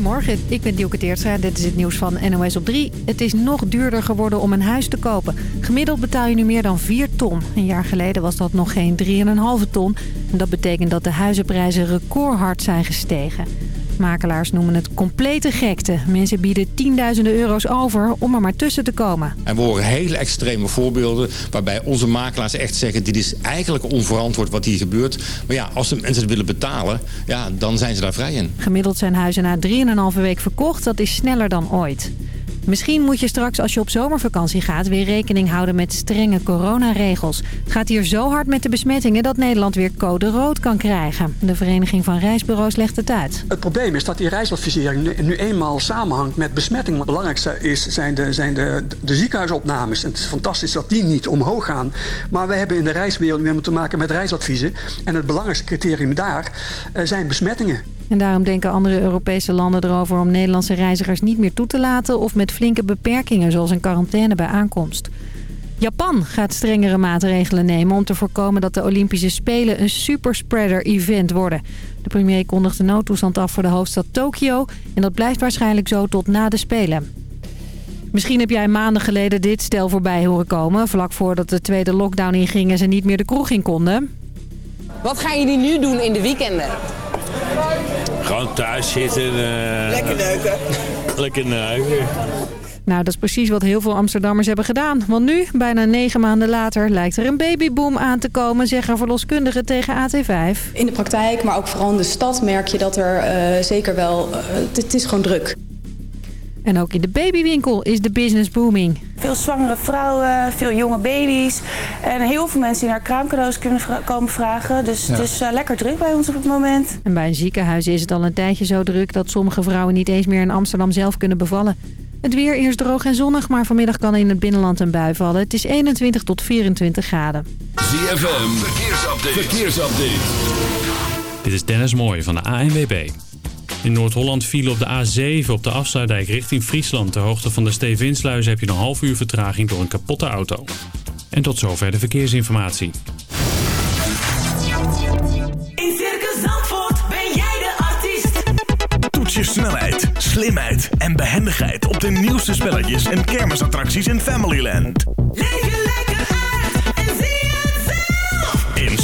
Goedemorgen, ik ben Dielke Teertstra. Dit is het nieuws van NOS op 3. Het is nog duurder geworden om een huis te kopen. Gemiddeld betaal je nu meer dan 4 ton. Een jaar geleden was dat nog geen 3,5 ton. En dat betekent dat de huizenprijzen recordhard zijn gestegen. Makelaars noemen het complete gekte. Mensen bieden tienduizenden euro's over om er maar tussen te komen. En we horen hele extreme voorbeelden waarbij onze makelaars echt zeggen... dit is eigenlijk onverantwoord wat hier gebeurt. Maar ja, als de mensen het willen betalen, ja, dan zijn ze daar vrij in. Gemiddeld zijn huizen na 3,5 week verkocht. Dat is sneller dan ooit. Misschien moet je straks als je op zomervakantie gaat weer rekening houden met strenge coronaregels. Het gaat hier zo hard met de besmettingen dat Nederland weer code rood kan krijgen. De Vereniging van Reisbureaus legt het uit. Het probleem is dat die reisadvisering nu, eenmaal samenhangt met besmetting. Het belangrijkste is, zijn, de, zijn de, de ziekenhuisopnames. En het is fantastisch dat die niet omhoog gaan. Maar we hebben in de reiswereld weer te maken met reisadviezen. En het belangrijkste criterium daar uh, zijn besmettingen. En daarom denken andere Europese landen erover om Nederlandse reizigers niet meer toe te laten... of met flinke beperkingen zoals een quarantaine bij aankomst. Japan gaat strengere maatregelen nemen om te voorkomen dat de Olympische Spelen een superspreader-event worden. De premier kondigde noodtoestand af voor de hoofdstad Tokio en dat blijft waarschijnlijk zo tot na de Spelen. Misschien heb jij maanden geleden dit stel voorbij horen komen. Vlak voordat de tweede lockdown inging en ze niet meer de kroeg in konden. Wat gaan jullie nu doen in de weekenden? Gewoon thuis zitten. Uh... Lekker neuken. Lekker neuken. Nou, dat is precies wat heel veel Amsterdammers hebben gedaan. Want nu, bijna negen maanden later, lijkt er een babyboom aan te komen, zeggen verloskundigen tegen AT5. In de praktijk, maar ook vooral in de stad merk je dat er uh, zeker wel, uh, het is gewoon druk. En ook in de babywinkel is de business booming. Veel zwangere vrouwen, veel jonge baby's. En heel veel mensen die naar kraamcadeaus kunnen komen vragen. Dus ja. het is uh, lekker druk bij ons op het moment. En bij een ziekenhuis is het al een tijdje zo druk... dat sommige vrouwen niet eens meer in Amsterdam zelf kunnen bevallen. Het weer eerst droog en zonnig, maar vanmiddag kan in het binnenland een bui vallen. Het is 21 tot 24 graden. ZFM, verkeersupdate. verkeersupdate. Dit is Dennis Mooij van de ANWB. In Noord-Holland vielen op de A7 op de afsluitdijk richting Friesland. Ter hoogte van de Stevinsluis heb je een half uur vertraging door een kapotte auto. En tot zover de verkeersinformatie. In Circus Zandvoort ben jij de artiest. Toets je snelheid, slimheid en behendigheid op de nieuwste spelletjes en kermisattracties in Familyland. Leef je lekker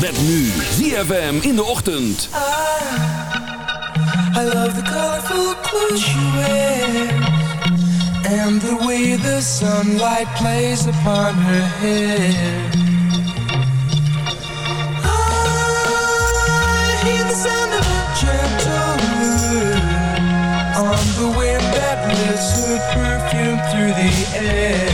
Met nu ZFM in de ochtend. I love the colorful clothes she wears And the way the sunlight plays upon her hair I the sound of a gentle wind On the wind that lifts her perfume through the air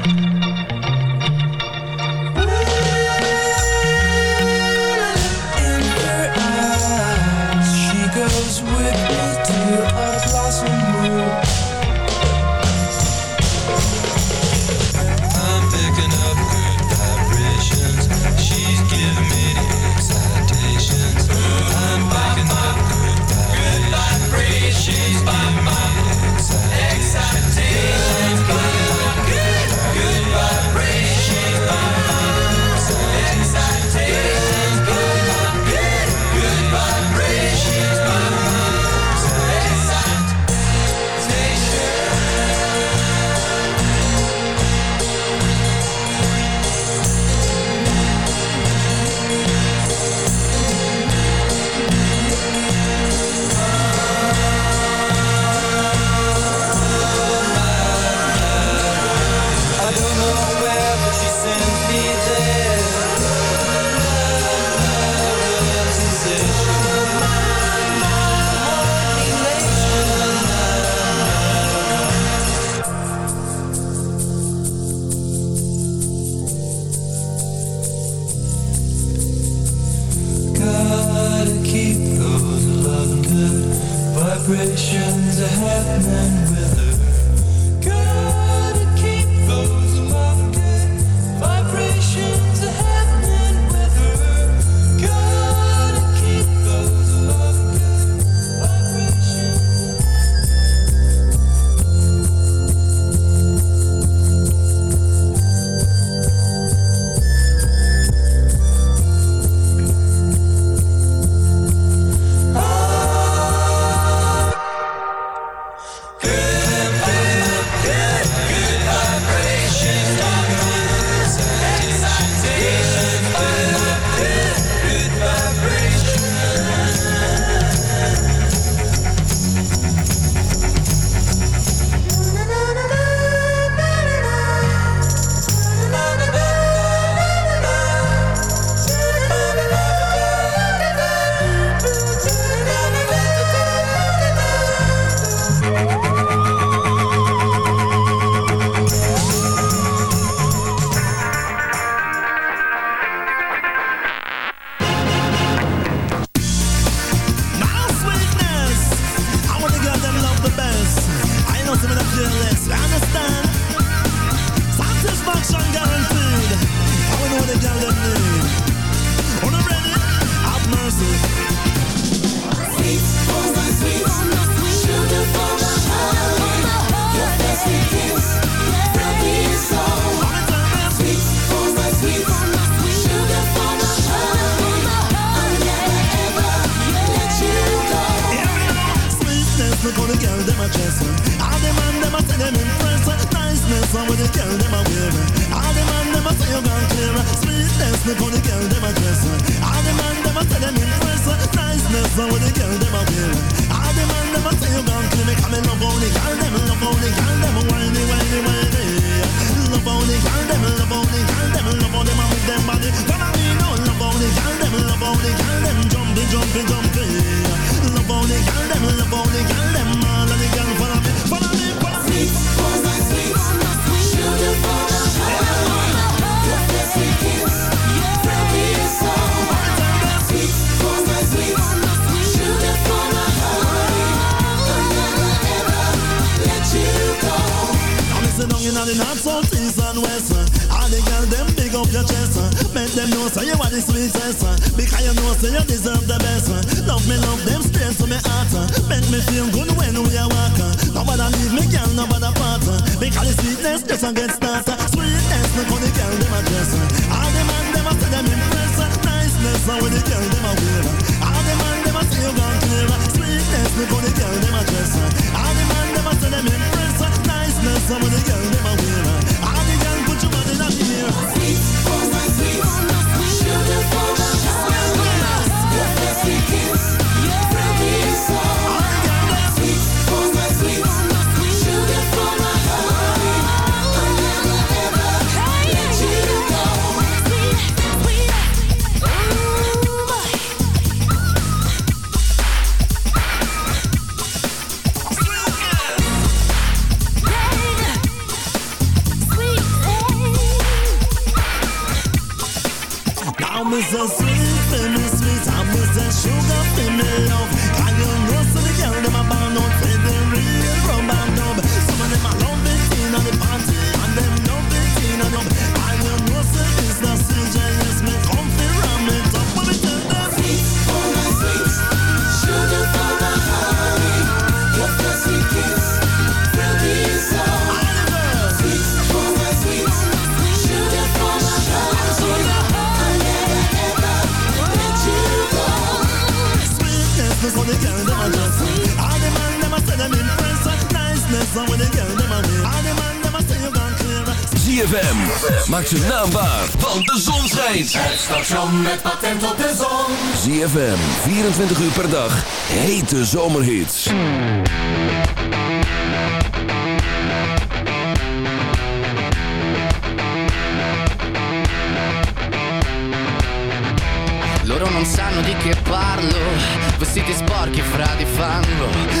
Them a say them impress. Niceness, how the girl them a wear. All the man them a say you gone clear. Sweetness, look how the girl them a dress. All the man them a say them impress. Niceness, how the girl them a wear. All the man them a say you gone clear. Me come in love the girl them, love the girl them whiny, whiny, whiny. Love the girl them, love the girl them, love them a move them body. Follow me now, love the girl them, love the girl them jumping, jumping, jumping. Love the girl them, love the girl them, all of the down in the north, south, east and west. All the girls them up your chest. Make them know say you are the sweetest. Because you know say you deserve the best. Love me, love them straight to me heart. Make me feel good when we are walking. Nobody leave me, girl, nobody part. Because the sweetness just a get started. Sweetness, how the girl them a dress. All the man them a say them impress. Niceness, how the girl them a wear. All the man them a say you gone clear. Sweetness, how the girl them a dress. All the man them a say them impress. Niceness, how the girl them a wear. Sweet oh my sweet, sugar for my sugar. Yes, yes, yes, ZFM, 24 uur per dag, hete zomerhits. Loro non sanno di che parlo, vestiti sporchi fra di fango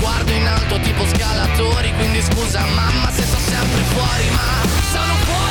salto in alto tipo scalatori. Quindi scusa mamma se sto sempre fuori ma sono fuori.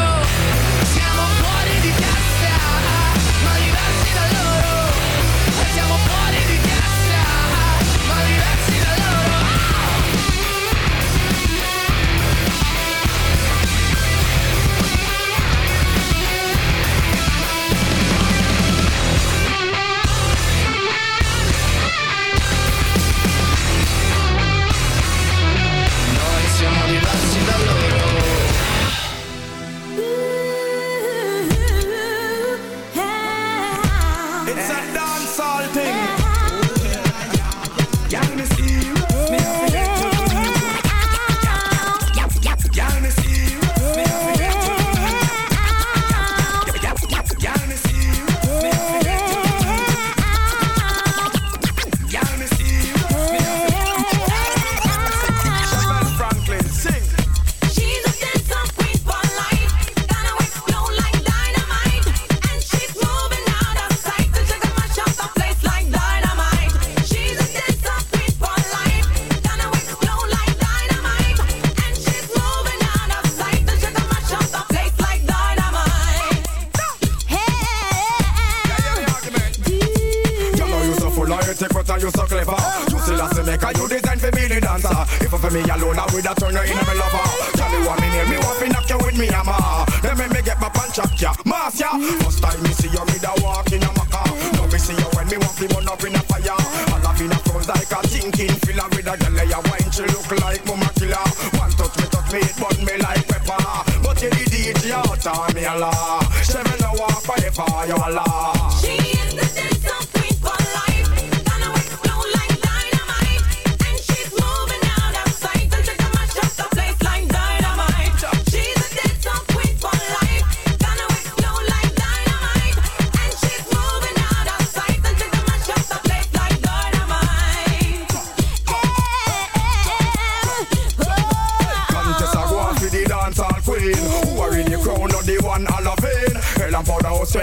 fire alarm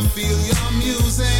I feel your music.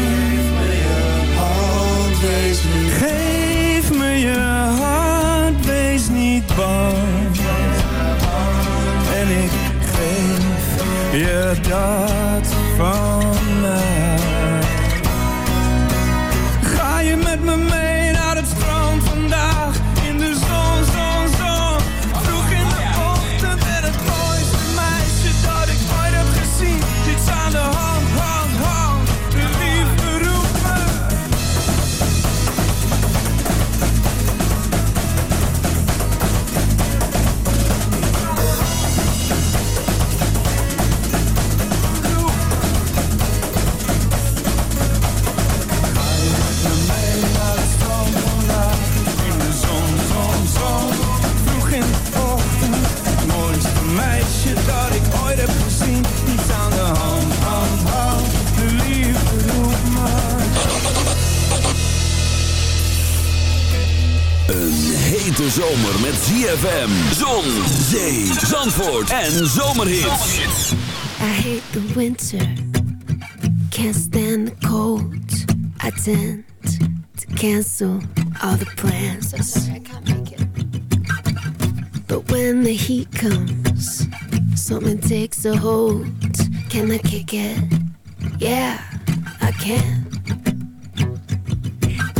Yeah, that's from hete zomer met ZFM, zon, zee, zandvoort en zomerhits. I hate the winter, can't stand the cold. I tend to cancel all the plans. But when the heat comes, something takes a hold. Can I kick it? Yeah, I can.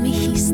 me,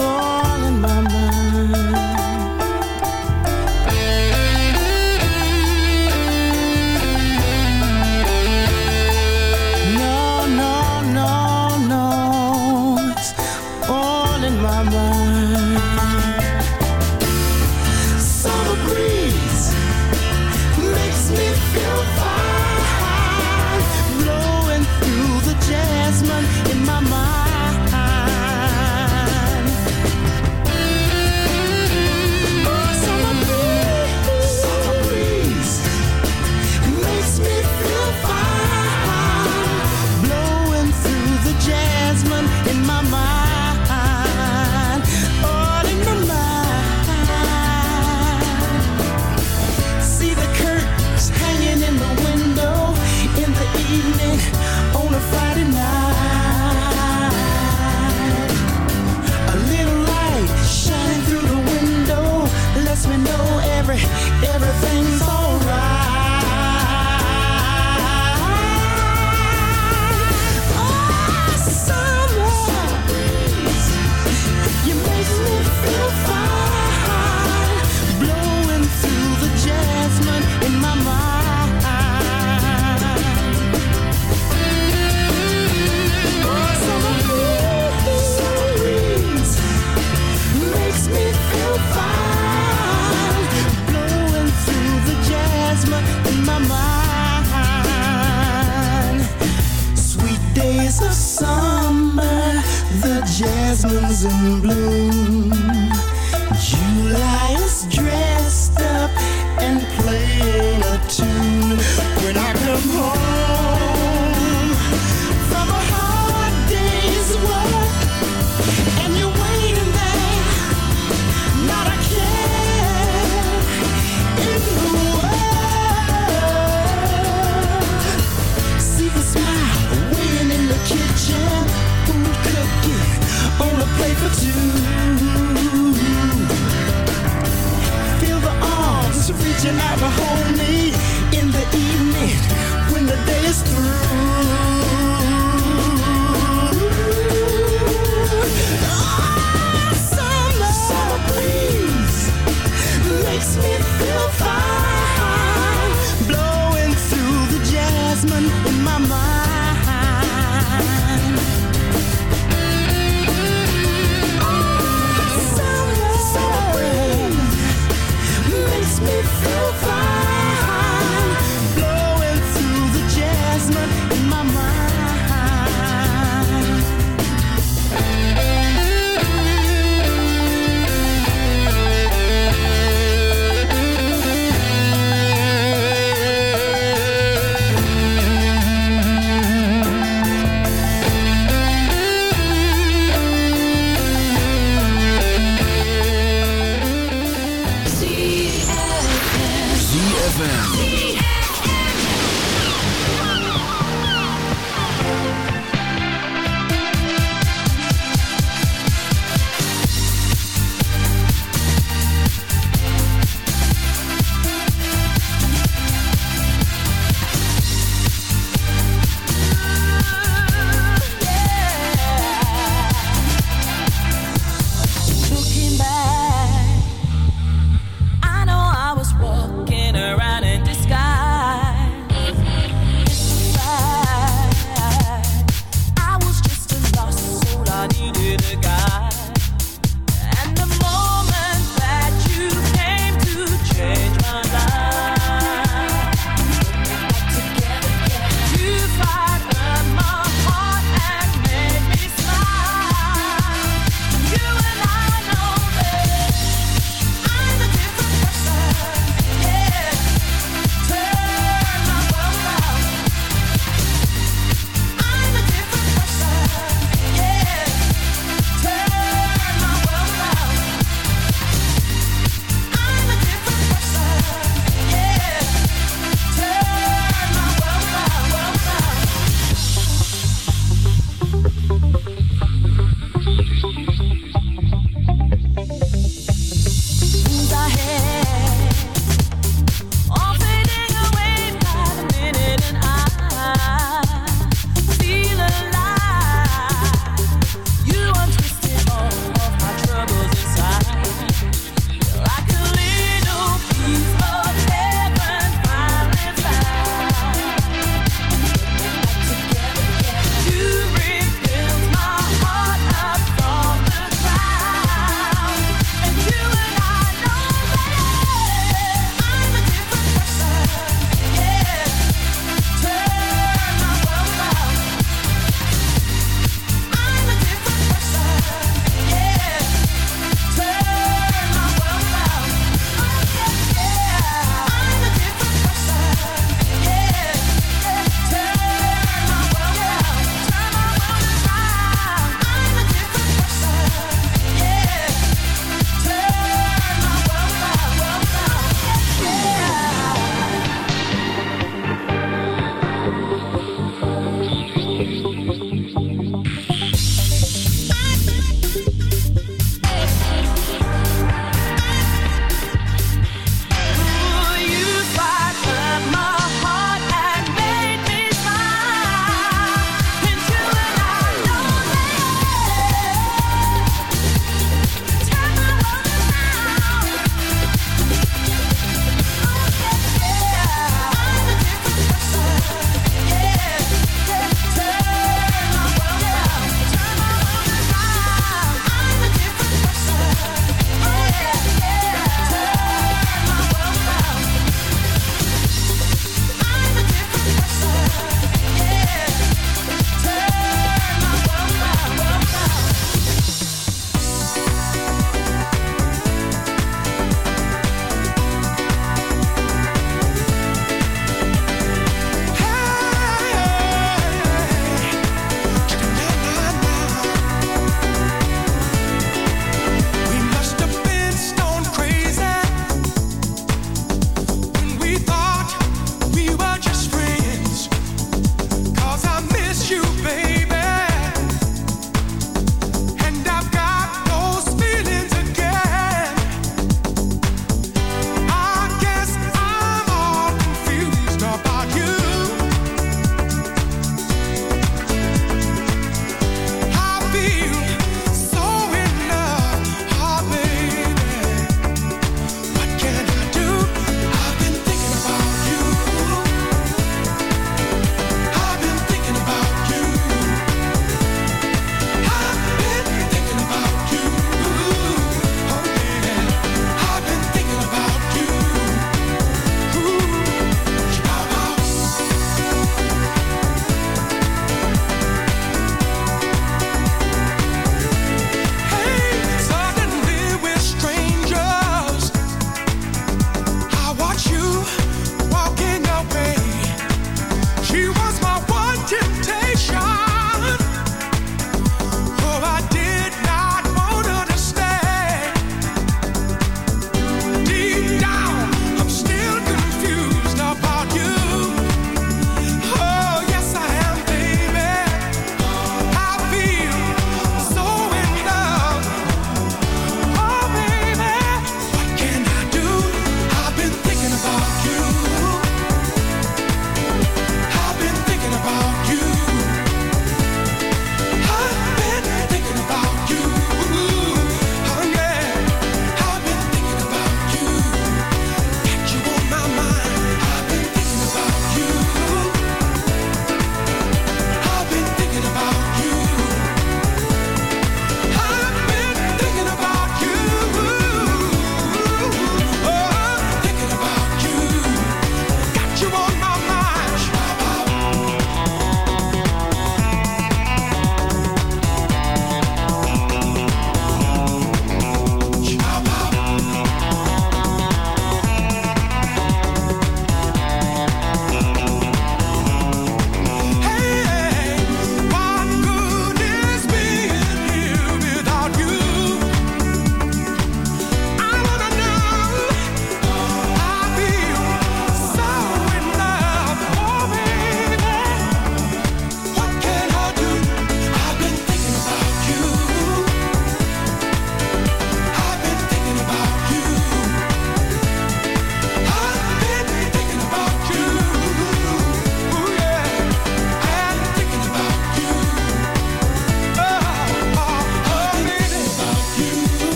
없어. more.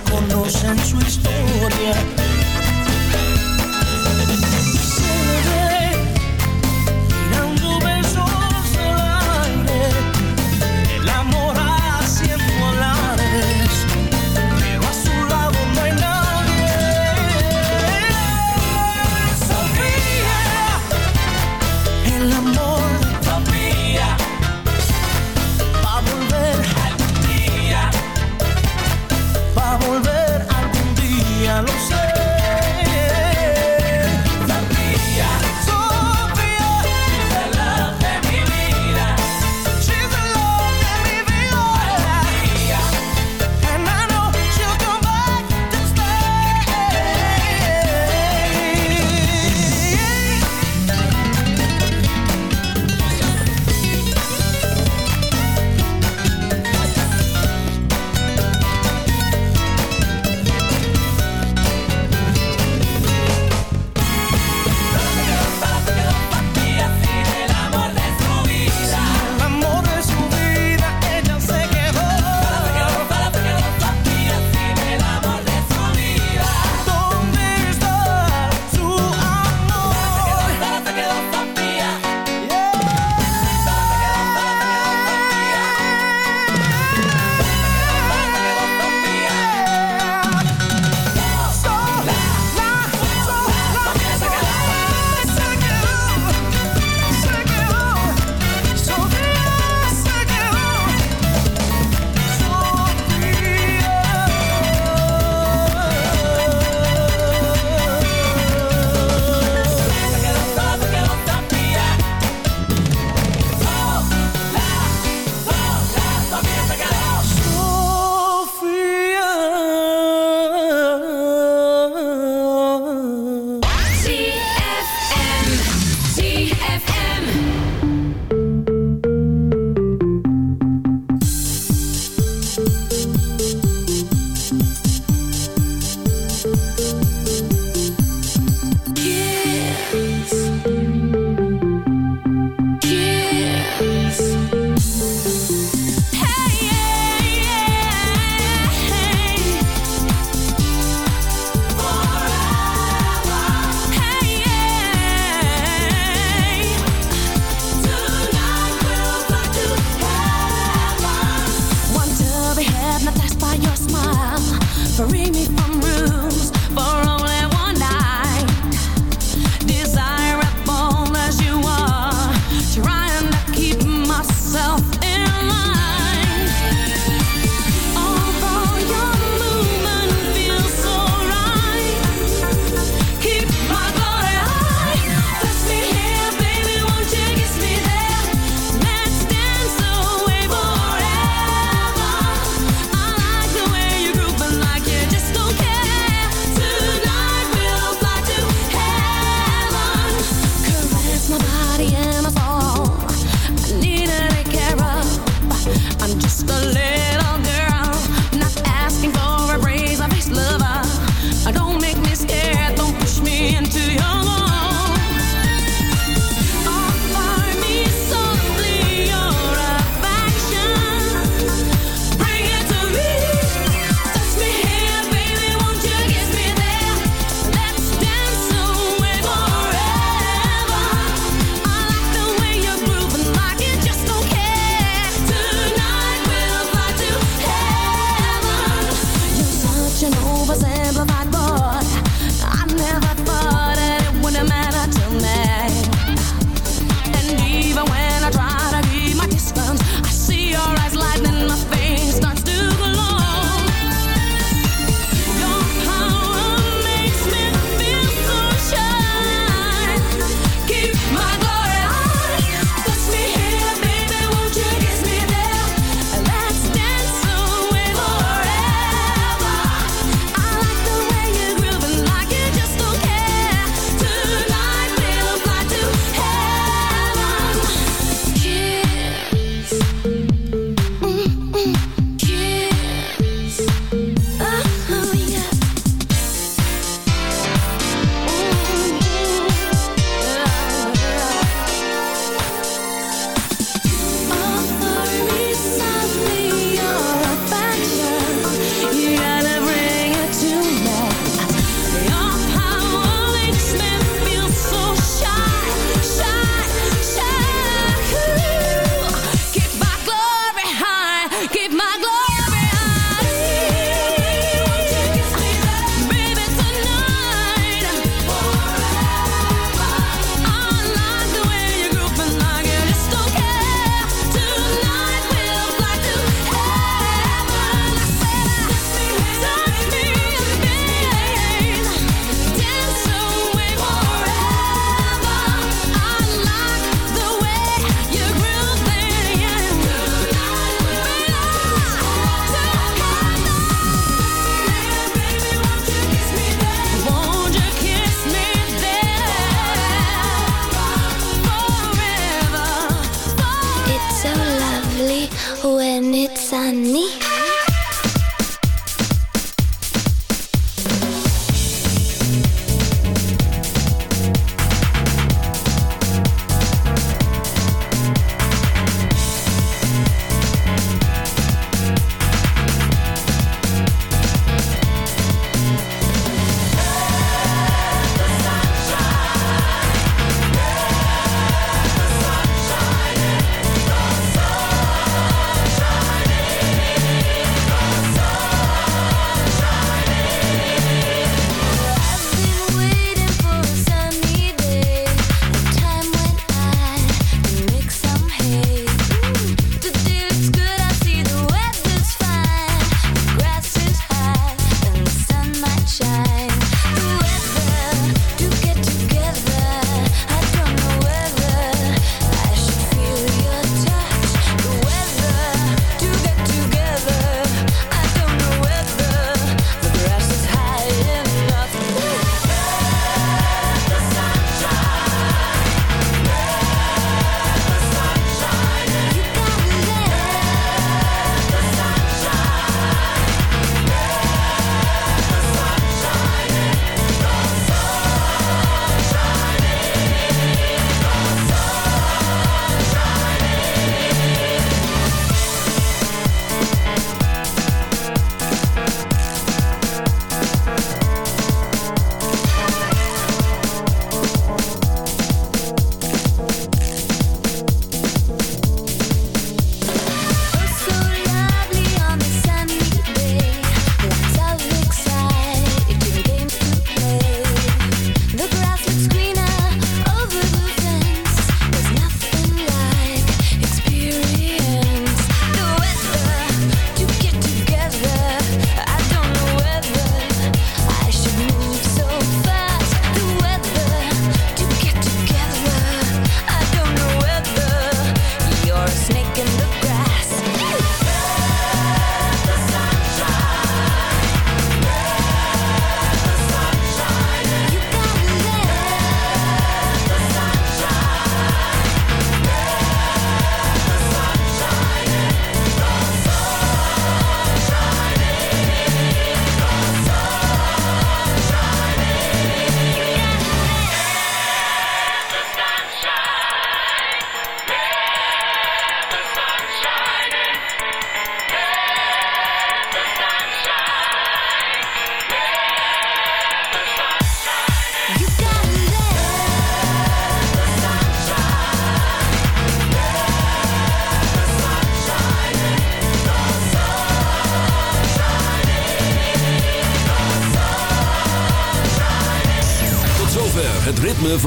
conocen su historia.